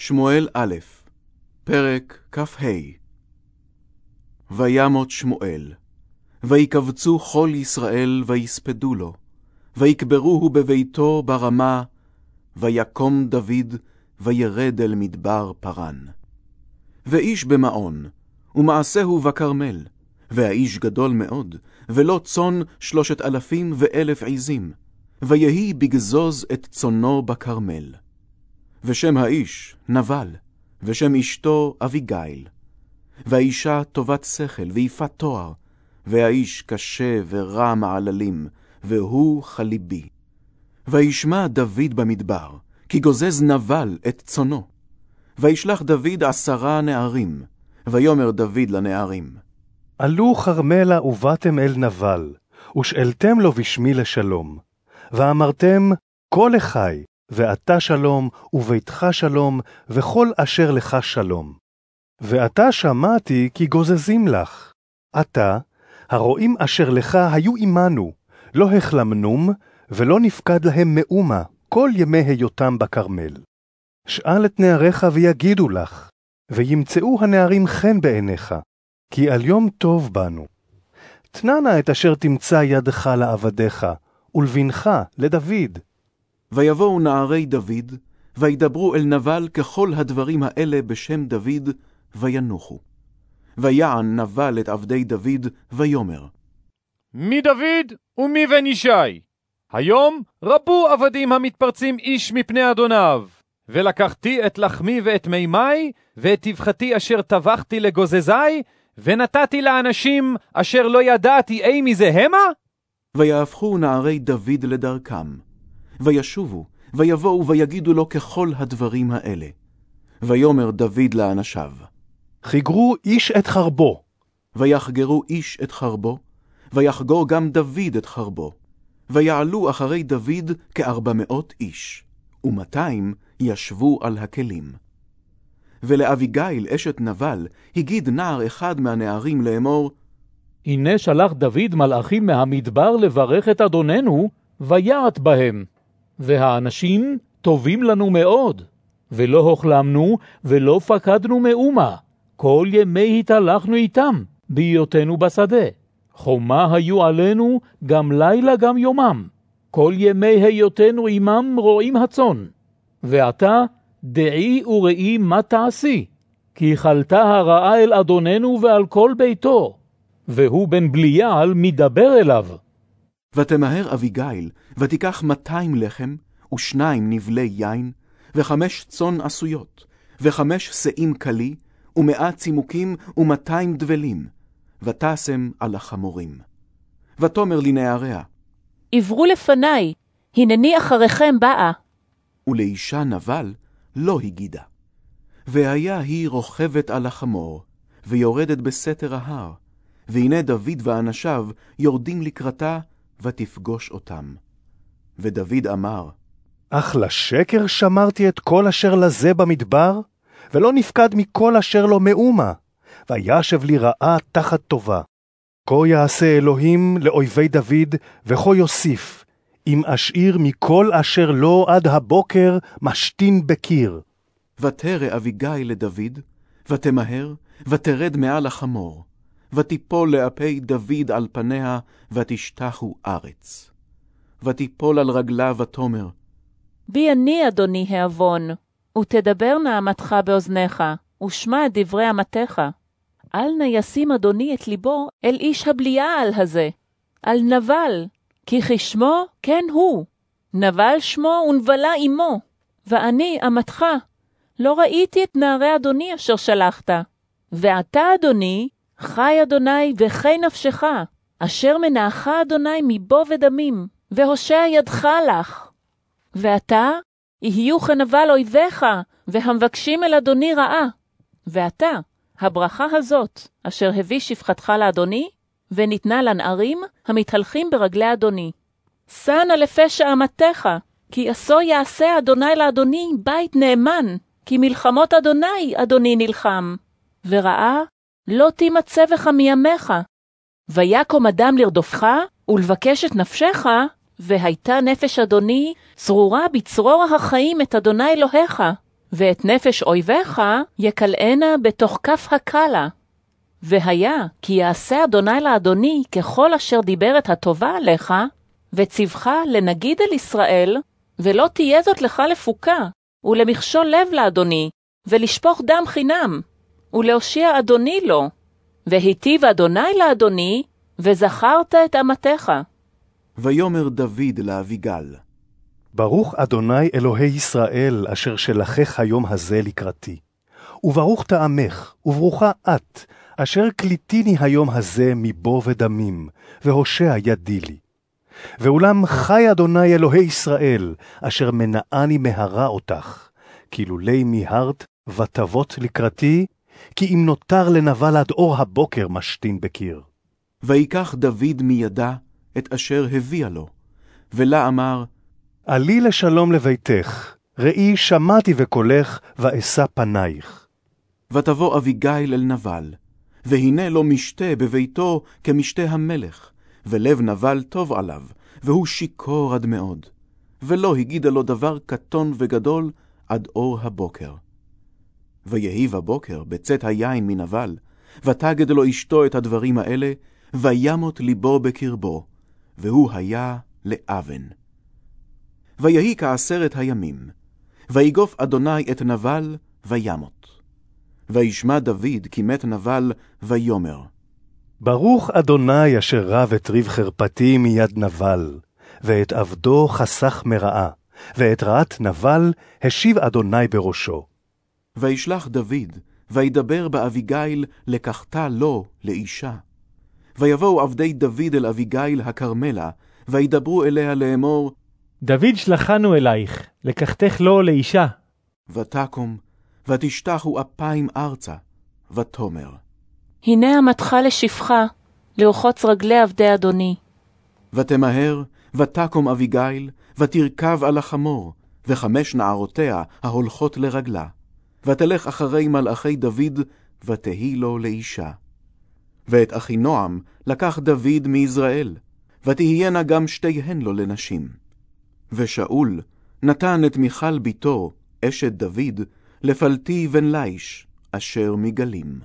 שמואל א', פרק כ"ה וימות שמואל, ויקבצו כל ישראל ויספדו לו, ויקברוהו בביתו ברמה, ויקום דוד, וירד אל מדבר פרן. ואיש במעון, ומעשהו בכרמל, והאיש גדול מאוד, ולא צאן שלושת אלפים ואלף עזים, ויהי בגזוז את צונו בכרמל. ושם האיש נבל, ושם אשתו אביגיל. והאישה טובת שכל ויפת תואר, והאיש קשה ורע מעללים, והוא חליבי. וישמע דוד במדבר, כי גוזז נבל את צונו. וישלח דוד עשרה נערים, ויאמר דוד לנערים. עלו כרמלה ובאתם אל נבל, ושאלתם לו בשמי לשלום. ואמרתם, כה לחי, ואתה שלום, וביתך שלום, וכל אשר לך שלום. ועתה שמעתי כי גוזזים לך. עתה, הרועים אשר לך היו עמנו, לא החלמנום, ולא נפקד להם מאומה, כל ימי היותם בכרמל. שאל את נעריך ויגידו לך, וימצאו הנערים חן בעיניך, כי על יום טוב באנו. תנה נא את אשר תמצא ידך לעבדיך, ולבנך לדוד. ויבואו נערי דוד, וידברו אל נבל ככל הדברים האלה בשם דוד, וינוחו. ויען נבל את עבדי דוד, ויאמר. מי דוד ומי בן ישי? היום רבו עבדים המתפרצים איש מפני אדוניו. ולקחתי את לחמי ואת מימי, ואת טבחתי אשר טבחתי לגוזזי, ונתתי לאנשים אשר לא ידעתי אי מזה המה? ויהפכו נערי דוד לדרכם, וישובו, ויבואו ויגידו לו ככל הדברים האלה. ויאמר דוד לאנשיו, חיגרו איש את חרבו, ויחגרו איש את חרבו, ויחגור גם דוד את חרבו. ויעלו אחרי דוד כארבע מאות איש, ומאתיים ישבו על הכלים. ולאביגיל אשת נבל הגיד נער אחד מהנערים לאמור, הנה שלח דוד מלאכים מהמדבר לברך את אדוננו, ויעט בהם. והאנשים טובים לנו מאוד, ולא הוחלמנו ולא פקדנו מאומה. כל ימי התהלכנו איתם, בהיותנו בשדה. חומה היו עלינו גם לילה גם יומם. כל ימי היותנו עמם רועים הצאן. ועתה דעי וראי מה תעשי, כי חלתה הרעה אל אדוננו ועל כל ביתו, והוא בן בליעל מדבר אליו. ותמהר אביגיל, ותיקח מאתיים לחם, ושניים נבלי יין, וחמש צאן עשויות, וחמש שאים קלי, ומאה צימוקים, ומאתיים דבלים, ותשם על החמורים. ותאמר לנעריה, עברו לפניי, הנני אחריכם באה. ולאישה נבל לא הגידה. והיה היא רוכבת על החמור, ויורדת בסתר ההר, והנה דוד ואנשיו יורדים לקראתה, ותפגוש אותם. ודוד אמר, אך לשקר שמרתי את כל אשר לזה במדבר, ולא נפקד מכל אשר לו מאומה, וישב לי רעה תחת טובה. כה יעשה אלוהים לאויבי דוד, וכה יוסיף, אם אשאיר מכל אשר לו עד הבוקר משתין בקיר. ותרא אביגיל לדוד, ותמהר, ותרד מעל החמור, ותיפול לאפי דוד על פניה, ותשתחו ארץ. ותיפול על רגלה ותאמר, בי אני, אדוני, העוון, ותדבר נעמתך באוזניך, ושמע את דברי אמתך. אל נא ישים אדוני את ליבו אל איש הבליעל הזה, על נבל, כי כשמו כן הוא, נבל שמו ונבלה עמו, ואני, אמתך, לא ראיתי את נערי אדוני אשר שלחת. ועתה, אדוני, חי אדוני וחי נפשך, אשר מנעך אדוני מבוא ודמים, והושע ידך לך. ועתה, יהיו כנבל אויביך, והמבקשים אל אדוני רעה. ועתה, הברכה הזאת, אשר הביא שפחתך לאדוני, וניתנה לנערים המתהלכים ברגלי אדוני. שא נא לפשע אמתך, כי עשו יעשה אדוני לאדוני בית נאמן, כי מלחמות אדוני אדוני נלחם. וראה, לא תימצא בך מימיך. ויקום אדם לרדופך, ולבקש את נפשך, והייתה נפש אדוני צרורה בצרור החיים את אדוני אלוהיך. ואת נפש אויביך יקלענה בתוך כף הקלה. והיה, כי יעשה אדוני לאדוני ככל אשר דיבר את הטובה עליך, וציווך לנגיד אל ישראל, ולא תהיה זאת לך לפוקה, ולמכשול לב לאדוני, ולשפוך דם חינם, ולהושיע אדוני לו. והיטיב אדוני לאדוני, וזכרת את אמתך. ויאמר דוד לאביגל, ברוך אדוני אלוהי ישראל, אשר שלחך היום הזה לקראתי. וברוך טעמך, וברוכה את, אשר קליטיני היום הזה מבור ודמים, והושע ידי לי. ואולם חי אדוני אלוהי ישראל, אשר מנעני מהרה אותך, כי לולי מיהרת ותבות לקראתי, כי אם נותר לנבל עד אור הבוקר משתין בקיר. ויקח דוד מידה את אשר הביאה לו, ולה אמר, עלי לשלום לביתך, ראי שמעתי בקולך, ואשא פנייך. ותבוא אביגיל אל נבל, והנה לו משתה בביתו כמשתה המלך, ולב נבל טוב עליו, והוא שיכור עד מאוד, ולא הגידה לו דבר קטון וגדול עד אור הבוקר. ויהי בבוקר בצאת היין מנבל, ותגד לו אשתו את הדברים האלה, וימות ליבו בקרבו, והוא היה לאבן. ויהי כעשרת הימים, ויגוף אדוני את נבל, וימות. וישמע דוד כי מת נבל, ויאמר, ברוך אדוני אשר רב את ריב חרפתי מיד נבל, ואת עבדו חסך מרעה, ואת רעת נבל השיב אדוני בראשו. וישלח דוד, וידבר באביגיל, לקחתה לו לאישה. ויבואו עבדי דוד אל אביגיל הכרמלה, וידברו אליה לאמור, דוד שלחנו אלייך, לקחתך לו לאישה. ותקום, ותשתחו אפיים ארצה, ותאמר. הנה אמתך לשפחה, לרחוץ רגלי עבדי אדוני. ותמהר, ותקום אביגיל, ותרכב על החמור, וחמש נערותיה ההולכות לרגלה. ותלך אחרי מלאכי דוד, ותהי לו לאישה. ואת אחינועם לקח דוד מיזרעאל, ותהיינה גם שתיהן לו לנשים. ושאול נתן את מיכל בתו, אשת דוד, לפלטי בן ליש, אשר מגלים.